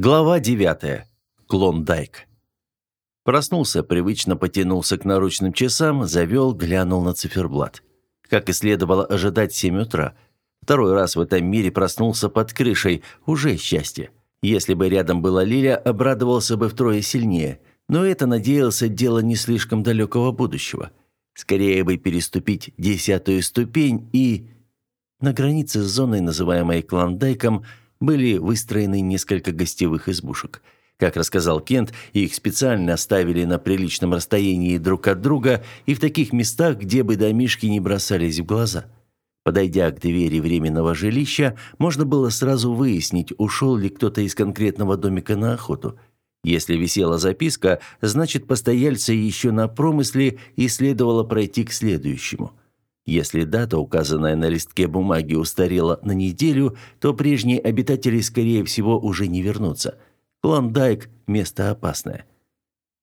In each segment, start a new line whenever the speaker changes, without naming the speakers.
Глава 9. Клондайк. Проснулся, привычно потянулся к наручным часам, завел, глянул на циферблат. Как и следовало ожидать, 7 утра. Второй раз в этом мире проснулся под крышей, уже счастье. Если бы рядом была Лиля, обрадовался бы втрое сильнее. Но это, надеялся, дело не слишком далекого будущего. Скорее бы переступить десятую ступень и... На границе с зоной, называемой Клондайком, были выстроены несколько гостевых избушек. Как рассказал Кент, их специально оставили на приличном расстоянии друг от друга и в таких местах, где бы домишки не бросались в глаза. Подойдя к двери временного жилища, можно было сразу выяснить, ушел ли кто-то из конкретного домика на охоту. Если висела записка, значит, постояльцы еще на промысле и следовало пройти к следующему – если дата, указанная на листке бумаги, устарела на неделю, то прежние обитатели, скорее всего, уже не вернутся. Клондайк – место опасное.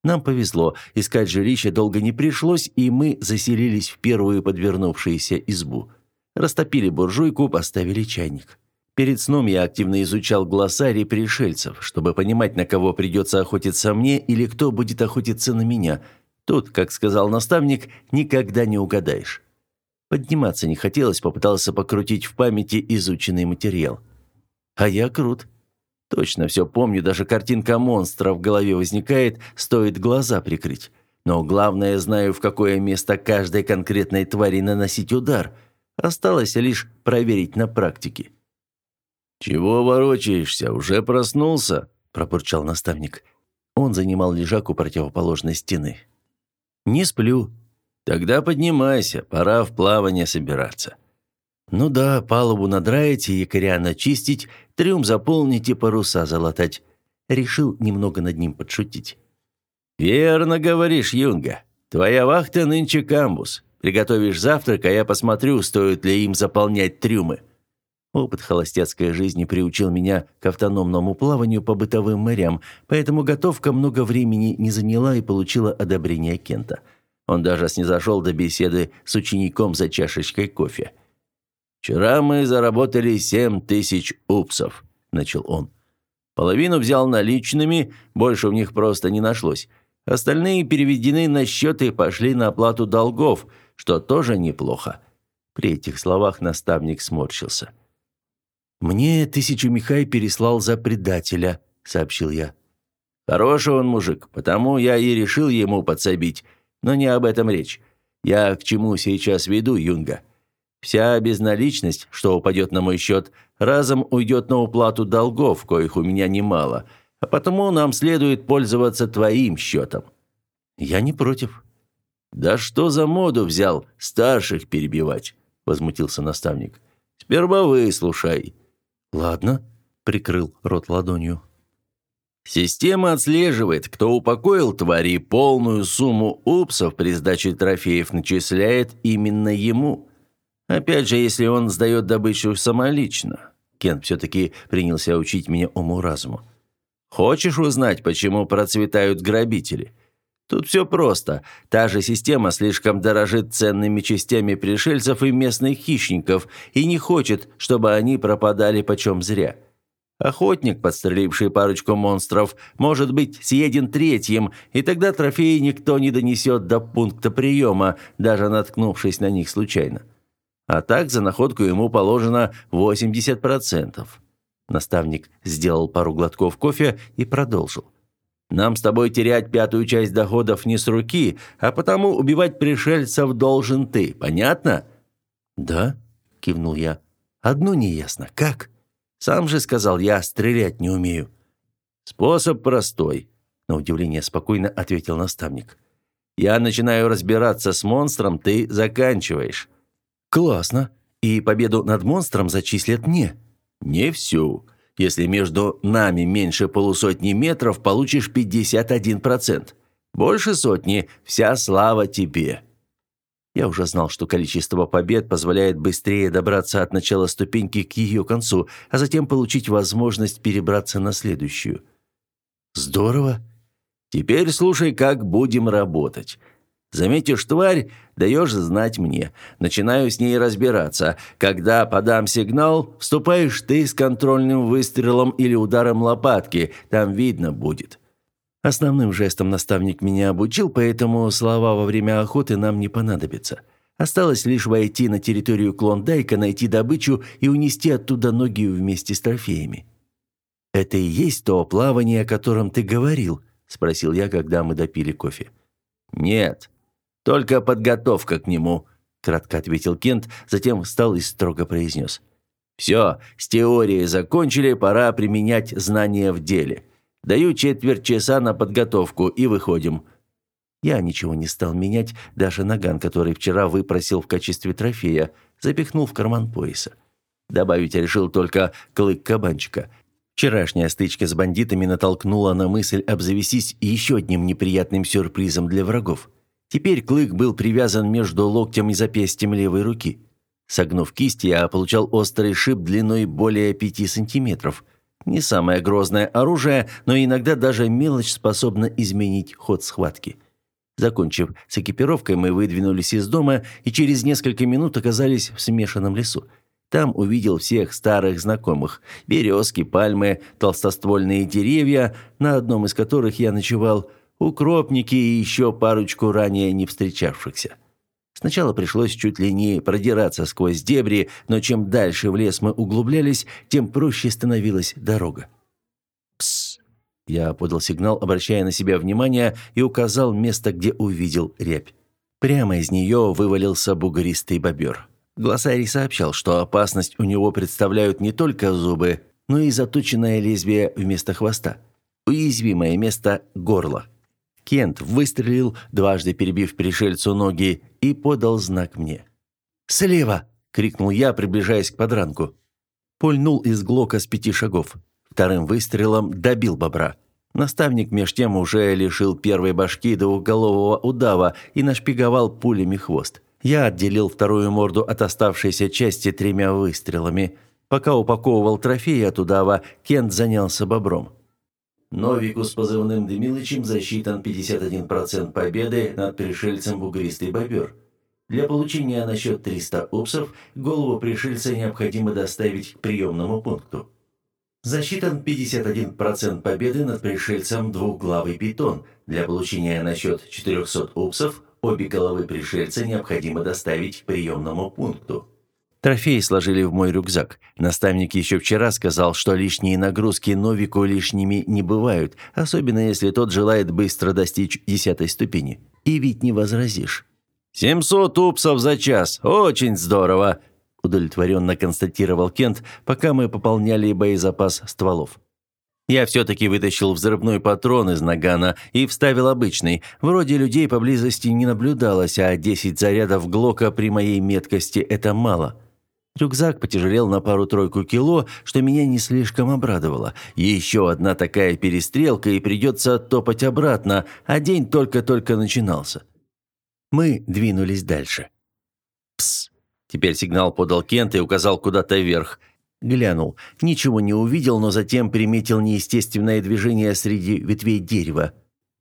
Нам повезло, искать жилище долго не пришлось, и мы заселились в первую подвернувшуюся избу. Растопили буржуйку, поставили чайник. Перед сном я активно изучал глоссарий пришельцев, чтобы понимать, на кого придется охотиться мне или кто будет охотиться на меня. Тут, как сказал наставник, никогда не угадаешь. Подниматься не хотелось, попытался покрутить в памяти изученный материал. А я крут. Точно все помню, даже картинка монстра в голове возникает, стоит глаза прикрыть. Но главное, знаю, в какое место каждой конкретной твари наносить удар. Осталось лишь проверить на практике.
«Чего ворочаешься? Уже проснулся?» – пробурчал наставник.
Он занимал лежак у противоположной стены.
«Не сплю», «Тогда поднимайся, пора в плавание собираться».
«Ну да, палубу надраить, якоря начистить, трюм заполнить и паруса залатать». Решил немного над ним подшутить.
«Верно говоришь, Юнга. Твоя вахта нынче камбус. Приготовишь завтрак, а я посмотрю, стоит ли им заполнять трюмы».
Опыт холостяцкой жизни приучил меня к автономному плаванию по бытовым морям, поэтому готовка много времени не заняла и получила одобрение Кента – он даже снизошел до беседы с учеником за чашечкой кофе.
«Вчера мы заработали семь тысяч упсов», – начал он. «Половину взял наличными, больше у них просто не нашлось. Остальные переведены на счеты и пошли на оплату долгов, что тоже неплохо».
При этих словах наставник сморщился. «Мне тысячу Михай переслал за предателя», – сообщил я.
«Хороший он мужик, потому я и решил ему подсобить. Но не об этом речь. Я к чему сейчас веду, Юнга? Вся безналичность, что упадет на мой счет, разом уйдет на уплату долгов, коих у меня немало, а потому нам следует пользоваться твоим счетом».
«Я не против».
«Да что за моду взял старших перебивать?» – возмутился наставник. «Сперва выслушай».
«Ладно», – прикрыл рот ладонью.
Система отслеживает, кто упокоил твари, полную сумму упсов при сдаче трофеев начисляет именно ему. Опять же, если он сдает добычу самолично. Кен все-таки принялся учить меня уму-разуму. Хочешь узнать, почему процветают грабители? Тут все просто. Та же система слишком дорожит ценными частями пришельцев и местных хищников и не хочет, чтобы они пропадали почем зря. Охотник, подстреливший парочку монстров, может быть съеден третьим, и тогда трофеи никто не донесет до пункта приема, даже наткнувшись на них случайно. А так за находку ему положено 80%. Наставник сделал пару глотков кофе и продолжил. «Нам с тобой терять пятую часть доходов не с руки, а потому убивать пришельцев должен ты. Понятно?»
«Да», – кивнул я. «Одно неясно. Как?» Сам же сказал, я стрелять не умею».
«Способ простой», — на удивление спокойно ответил наставник. «Я начинаю разбираться с монстром, ты заканчиваешь».
«Классно. И победу над монстром зачислят мне».
«Не всю. Если между нами меньше полусотни метров, получишь 51%. Больше сотни – вся слава тебе».
Я уже знал, что количество побед позволяет быстрее добраться от начала ступеньки к ее концу, а затем получить возможность перебраться на следующую.
Здорово. Теперь слушай, как будем работать. Заметишь тварь, даешь знать мне. Начинаю с ней разбираться. Когда подам сигнал, вступаешь ты с контрольным выстрелом или ударом лопатки. Там видно будет».
Основным жестом наставник меня обучил, поэтому слова во время охоты нам не понадобятся. Осталось лишь войти на территорию Клондайка, найти добычу и унести оттуда ноги вместе с трофеями. «Это и есть то плавание, о котором ты говорил?» – спросил я, когда мы допили кофе.
«Нет, только подготовка к нему», – кратко ответил Кент, затем встал и строго произнес. «Все, с теорией закончили, пора применять знания в деле. Даю четверть часа на подготовку и выходим».
Я ничего не стал менять, даже наган, который вчера выпросил в качестве трофея, запихнул в карман пояса. Добавить решил только клык кабанчика. Вчерашняя стычка с бандитами натолкнула на мысль обзавестись еще одним неприятным сюрпризом для врагов. Теперь клык был привязан между локтем и запястьем левой руки. Согнув кисть, я получал острый шип длиной более пяти сантиметров – не самое грозное оружие, но иногда даже мелочь способна изменить ход схватки. Закончив с экипировкой, мы выдвинулись из дома и через несколько минут оказались в смешанном лесу. Там увидел всех старых знакомых – березки, пальмы, толстоствольные деревья, на одном из которых я ночевал, укропники и еще парочку ранее не встречавшихся. Сначала пришлось чуть ли не продираться сквозь дебри, но чем дальше в лес мы углублялись, тем проще становилась дорога. «Псс!» Я подал сигнал, обращая на себя внимание, и указал место, где увидел рябь. Прямо из нее вывалился бугористый бобер. Глоссарий сообщал, что опасность у него представляют не только зубы, но и заточенное лезвие вместо хвоста. Уязвимое место – горло. Кент выстрелил, дважды перебив пришельцу ноги, и подал знак мне. «Слева!» — крикнул я, приближаясь к подранку. Пульнул из глока с пяти шагов. Вторым выстрелом добил бобра. Наставник меж тем уже лишил первой башки двухголового удава и нашпиговал пулями хвост. Я отделил вторую морду от оставшейся части тремя выстрелами. Пока упаковывал трофеи от удава, Кент занялся бобром.
Новику с позывным Демилычем засчитан 51% победы над пришельцем бугристый бобер. Для получения на счет 300 упсов голову пришельца необходимо доставить к приемному пункту. Засчитан 51% победы над пришельцем двухглавый питон. Для получения на счет 400 упсов обе головы пришельца необходимо доставить к приемному пункту.
Трофеи сложили в мой рюкзак. Наставник еще вчера сказал, что лишние нагрузки Новику лишними не бывают, особенно если тот желает быстро достичь десятой ступени. И ведь не возразишь.
«Семьсот упсов за час! Очень здорово!»
удовлетворенно констатировал Кент, пока мы пополняли боезапас стволов. Я все-таки вытащил взрывной патрон из нагана и вставил обычный. Вроде людей поблизости не наблюдалось, а 10 зарядов Глока при моей меткости – это мало. Рюкзак потяжелел на пару-тройку кило, что меня не слишком обрадовало. Еще одна такая перестрелка, и придется топать обратно, а день только-только начинался. Мы двинулись дальше. «Пс!» Теперь сигнал подал Кент и указал куда-то вверх. Глянул. Ничего не увидел, но затем приметил неестественное движение среди ветвей дерева.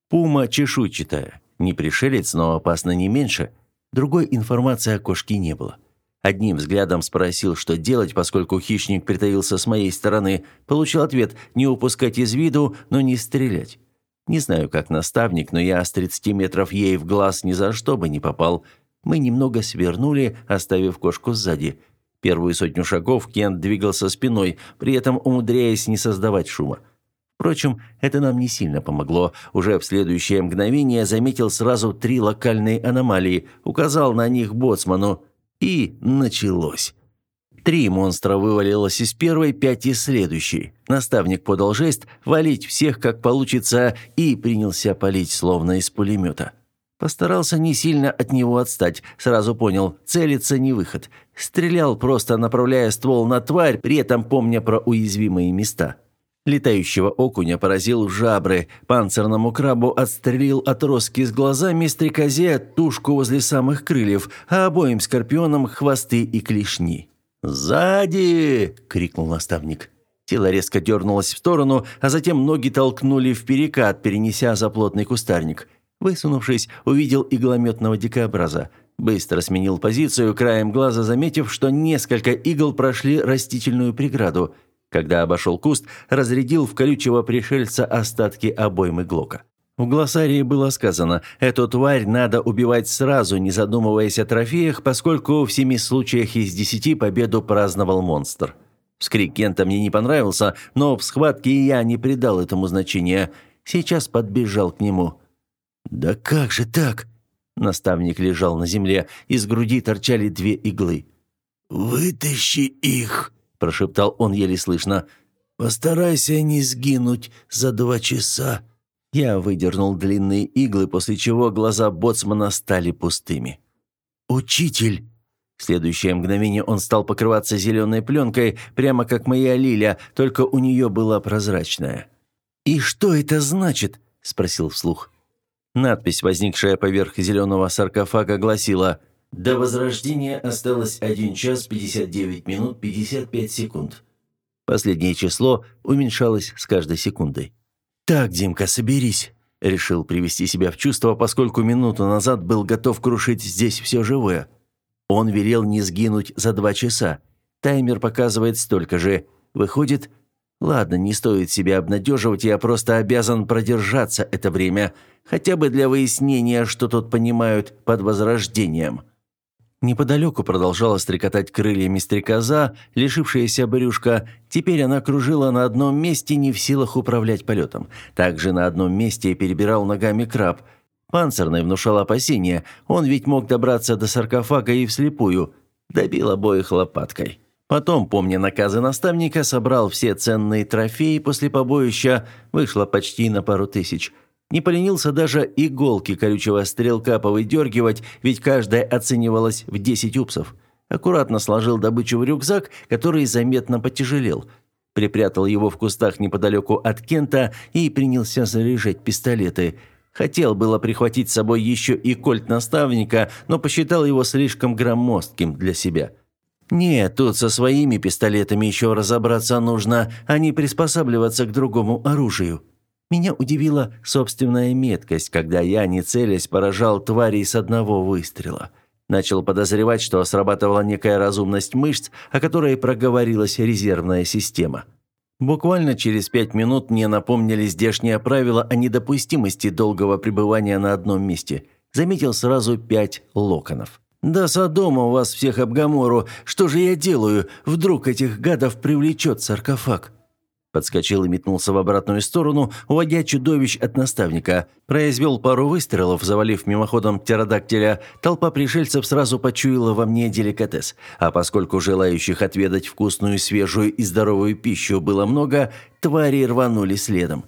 Пума чешуйчатая. Не пришелец, но опасно не меньше. Другой информации о кошке не было. Одним взглядом спросил, что делать, поскольку хищник притаился с моей стороны. Получил ответ «не упускать из виду, но не стрелять». Не знаю, как наставник, но я с 30 метров ей в глаз ни за что бы не попал. Мы немного свернули, оставив кошку сзади. Первую сотню шагов Кент двигался спиной, при этом умудряясь не создавать шума. Впрочем, это нам не сильно помогло. Уже в следующее мгновение заметил сразу три локальные аномалии, указал на них боцману. И началось. Три монстра вывалилось из первой, пять из следующей. Наставник подал жест «валить всех, как получится», и принялся палить, словно из пулемета. Постарался не сильно от него отстать, сразу понял, целиться не выход. Стрелял, просто направляя ствол на тварь, при этом помня про уязвимые места. Летающего окуня поразил в жабры, панцирному крабу отстрелил отростки с глазами, стрекозе тушку возле самых крыльев, а обоим скорпионам хвосты и клешни. «Сзади!» — крикнул наставник. Тело резко дернулось в сторону, а затем ноги толкнули в перекат, перенеся за плотный кустарник. Высунувшись, увидел иглометного дикобраза. Быстро сменил позицию, краем глаза заметив, что несколько игл прошли растительную преграду. Когда обошел куст, разрядил в колючего пришельца остатки обоймы Глока. В глоссарии было сказано, эту тварь надо убивать сразу, не задумываясь о трофеях, поскольку в семи случаях из десяти победу праздновал монстр. Вскрик Кента мне не понравился, но в схватке я не придал этому значения. Сейчас подбежал к нему. «Да как же так?» Наставник лежал на земле, из груди торчали две иглы.
«Вытащи их!» – прошептал он еле слышно. «Постарайся не сгинуть за два часа».
Я выдернул длинные иглы, после чего глаза боцмана стали пустыми. «Учитель!» В следующее мгновение он стал покрываться зеленой пленкой, прямо как моя Лиля, только у нее была прозрачная. «И что это значит?» – спросил вслух. Надпись, возникшая поверх зеленого саркофага, гласила «До возрождения осталось 1 час 59 минут 55 секунд». Последнее число уменьшалось с каждой секундой. «Так, Димка, соберись», — решил привести себя в чувство, поскольку минуту назад был готов крушить здесь все живое. Он велел не сгинуть за два часа. Таймер показывает столько же. Выходит, ладно, не стоит себя обнадеживать, я просто обязан продержаться это время, хотя бы для выяснения, что тут понимают под возрождением. Неподалеку продолжала стрекотать крыльями стрекоза, лишившаяся брюшка. Теперь она кружила на одном месте, не в силах управлять полетом. Также на одном месте перебирал ногами краб. Панцирный внушал опасения. Он ведь мог добраться до саркофага и вслепую. Добил обоих лопаткой. Потом, помня наказы наставника, собрал все ценные трофеи после побоища. Вышло почти на пару тысяч – не поленился даже иголки колючего стрелка повыдергивать, ведь каждая оценивалась в 10 упсов. Аккуратно сложил добычу в рюкзак, который заметно потяжелел. Припрятал его в кустах неподалеку от Кента и принялся заряжать пистолеты. Хотел было прихватить с собой еще и кольт наставника, но посчитал его слишком громоздким для себя. «Нет, тут со своими пистолетами еще разобраться нужно, а не приспосабливаться к другому оружию». Меня удивила собственная меткость, когда я, не целясь, поражал тварей с одного выстрела. Начал подозревать, что срабатывала некая разумность мышц, о которой проговорилась резервная система. Буквально через пять минут мне напомнили здешнее правило о недопустимости долгого пребывания на одном месте. Заметил сразу пять локонов. «Да Содома вас всех обгамору! Что же я делаю? Вдруг этих гадов привлечет саркофаг?» Подскочил и метнулся в обратную сторону, уводя чудовищ от наставника. Произвел пару выстрелов, завалив мимоходом птеродактиля. Толпа пришельцев сразу почуяла во мне деликатес. А поскольку желающих отведать вкусную, свежую и здоровую пищу было много, твари рванули следом.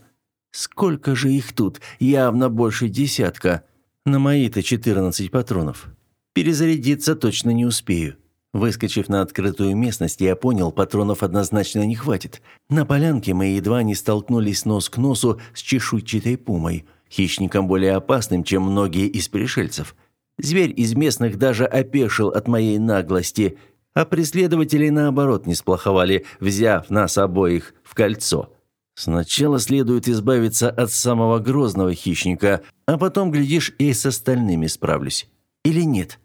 Сколько же их тут? Явно больше десятка. На мои-то 14 патронов. Перезарядиться точно не успею. Выскочив на открытую местность, я понял, патронов однозначно не хватит. На полянке мы едва не столкнулись нос к носу с чешуйчатой пумой, хищником более опасным, чем многие из пришельцев. Зверь из местных даже опешил от моей наглости, а преследователи, наоборот, не сплоховали, взяв нас обоих в кольцо. Сначала следует избавиться от самого грозного хищника, а потом, глядишь, и с остальными справлюсь. Или нет?»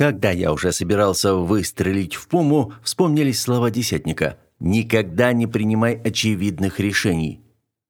Когда я уже собирался выстрелить в пуму, вспомнились слова десятника «Никогда не принимай очевидных решений».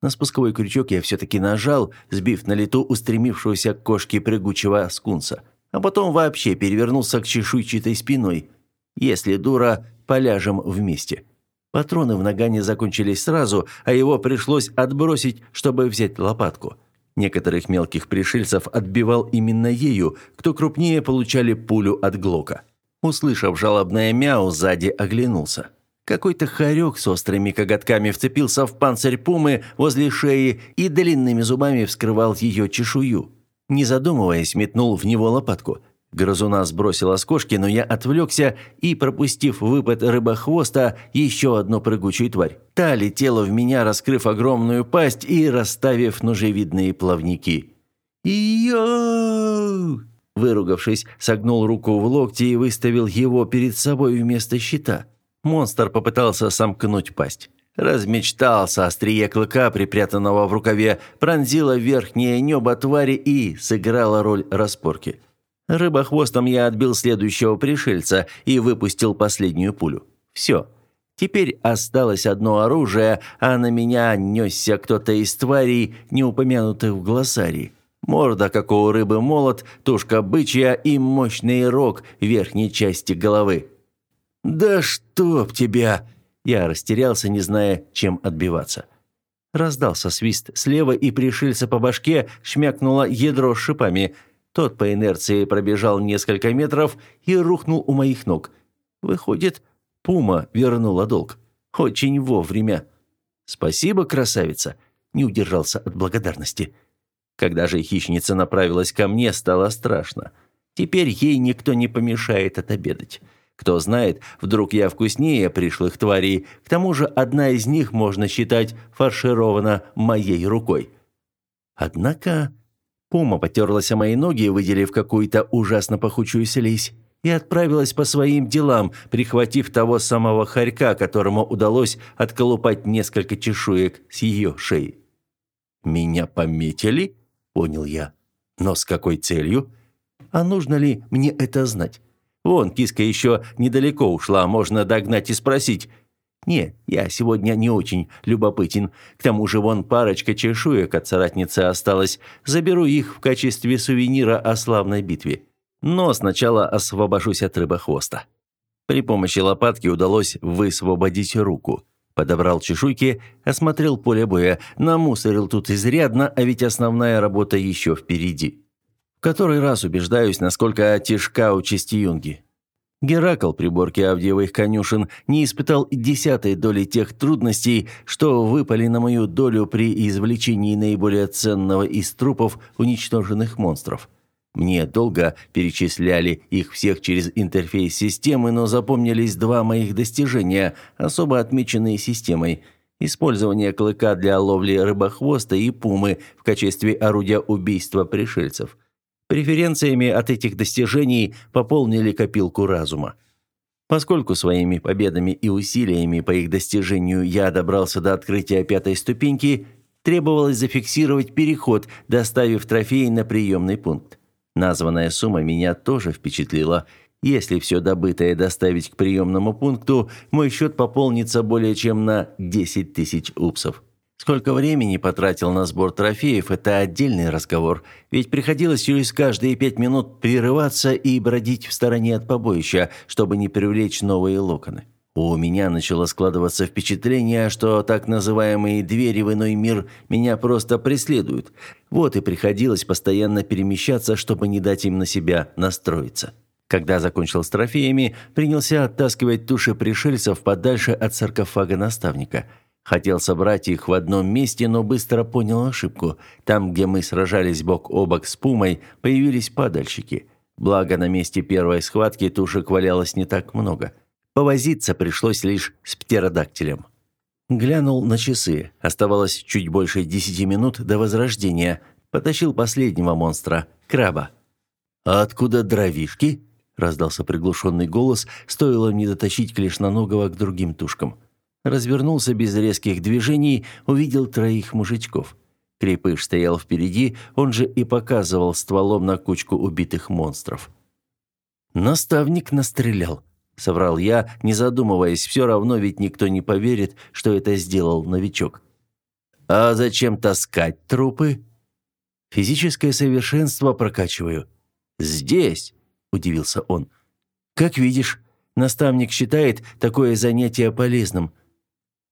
На спусковой крючок я все-таки нажал, сбив на лету устремившегося к кошке прыгучего скунса. А потом вообще перевернулся к чешуйчатой спиной. Если дура, поляжем вместе. Патроны в нагане закончились сразу, а его пришлось отбросить, чтобы взять лопатку. Некоторых мелких пришельцев отбивал именно ею, кто крупнее получали пулю от Глока. Услышав жалобное мяу, сзади оглянулся. Какой-то хорек с острыми коготками вцепился в панцирь пумы возле шеи и длинными зубами вскрывал ее чешую. Не задумываясь, метнул в него лопатку – Грызуна сбросила с кошки, но я отвлекся и, пропустив выпад рыбохвоста, еще одну прыгучую тварь. Та летела в меня, раскрыв огромную пасть и расставив ножевидные плавники. «Йоу!» Выругавшись, согнул руку в локте и выставил его перед собой вместо щита. Монстр попытался сомкнуть пасть. Размечтался острие клыка, припрятанного в рукаве, пронзило верхнее небо твари и сыграла роль распорки. Рыбохвостом я отбил следующего пришельца и выпустил последнюю пулю. Все. Теперь осталось одно оружие, а на меня несся кто-то из тварей, не упомянутых в глоссарии. Морда, как у рыбы молот, тушка бычья и мощный рог верхней части головы. «Да чтоб тебя!» Я растерялся, не зная, чем отбиваться. Раздался свист слева, и пришельца по башке шмякнуло ядро с шипами. Тот по инерции пробежал несколько метров и рухнул у моих ног. Выходит, пума вернула долг. Очень вовремя. «Спасибо, красавица!» Не удержался от благодарности. Когда же хищница направилась ко мне, стало страшно. Теперь ей никто не помешает отобедать. Кто знает, вдруг я вкуснее пришлых тварей. К тому же одна из них, можно считать, фарширована моей рукой. Однако пума потерлась о мои ноги, выделив какую-то ужасно пахучую слизь, и отправилась по своим делам, прихватив того самого хорька, которому удалось отколупать несколько чешуек с ее шеи. «Меня пометили?» понял я. Но с какой целью? А нужно ли мне это знать? Вон, киска еще недалеко ушла, можно догнать и спросить. Не, я сегодня не очень любопытен. К тому же вон парочка чешуек от соратницы осталась. Заберу их в качестве сувенира о славной битве. Но сначала освобожусь от рыбохвоста. При помощи лопатки удалось высвободить руку. Подобрал чешуйки, осмотрел поле боя, намусорил тут изрядно, а ведь основная работа еще впереди. В который раз убеждаюсь, насколько тяжка участь юнги. Геракл при борке Авдеевых конюшен не испытал десятой доли тех трудностей, что выпали на мою долю при извлечении наиболее ценного из трупов уничтоженных монстров – мне долго перечисляли их всех через интерфейс системы, но запомнились два моих достижения, особо отмеченные системой. Использование клыка для ловли рыбохвоста и пумы в качестве орудия убийства пришельцев. Преференциями от этих достижений пополнили копилку разума. Поскольку своими победами и усилиями по их достижению я добрался до открытия пятой ступеньки, требовалось зафиксировать переход, доставив трофей на приемный пункт. Названная сумма меня тоже впечатлила. Если все добытое доставить к приемному пункту, мой счет пополнится более чем на 10 тысяч упсов. Сколько времени потратил на сбор трофеев – это отдельный разговор, ведь приходилось через каждые пять минут прерываться и бродить в стороне от побоища, чтобы не привлечь новые локоны. У меня начало складываться впечатление, что так называемые двери в иной мир меня просто преследуют. Вот и приходилось постоянно перемещаться, чтобы не дать им на себя настроиться. Когда закончил с трофеями, принялся оттаскивать туши пришельцев подальше от саркофага наставника. Хотел собрать их в одном месте, но быстро понял ошибку. Там, где мы сражались бок о бок с пумой, появились падальщики. Благо, на месте первой схватки тушек валялось не так много – Повозиться пришлось лишь с птеродактилем. Глянул на часы. Оставалось чуть больше десяти минут до возрождения. Потащил последнего монстра – краба. «А откуда дровишки?» – раздался приглушенный голос, стоило мне дотащить клешноногого к другим тушкам. Развернулся без резких движений, увидел троих мужичков. Крепыш стоял впереди, он же и показывал стволом на кучку убитых монстров. Наставник настрелял соврал я, не задумываясь, все равно ведь никто не поверит, что это сделал новичок. А зачем таскать трупы? Физическое совершенство прокачиваю. Здесь, удивился он. Как видишь, наставник считает такое занятие полезным.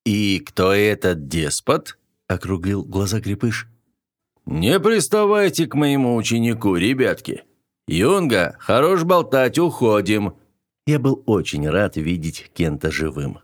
И кто этот деспот? округлил глаза Крепыш. Не приставайте к моему ученику, ребятки. Юнга, хорош болтать, уходим. Я был очень рад видеть Кента живым.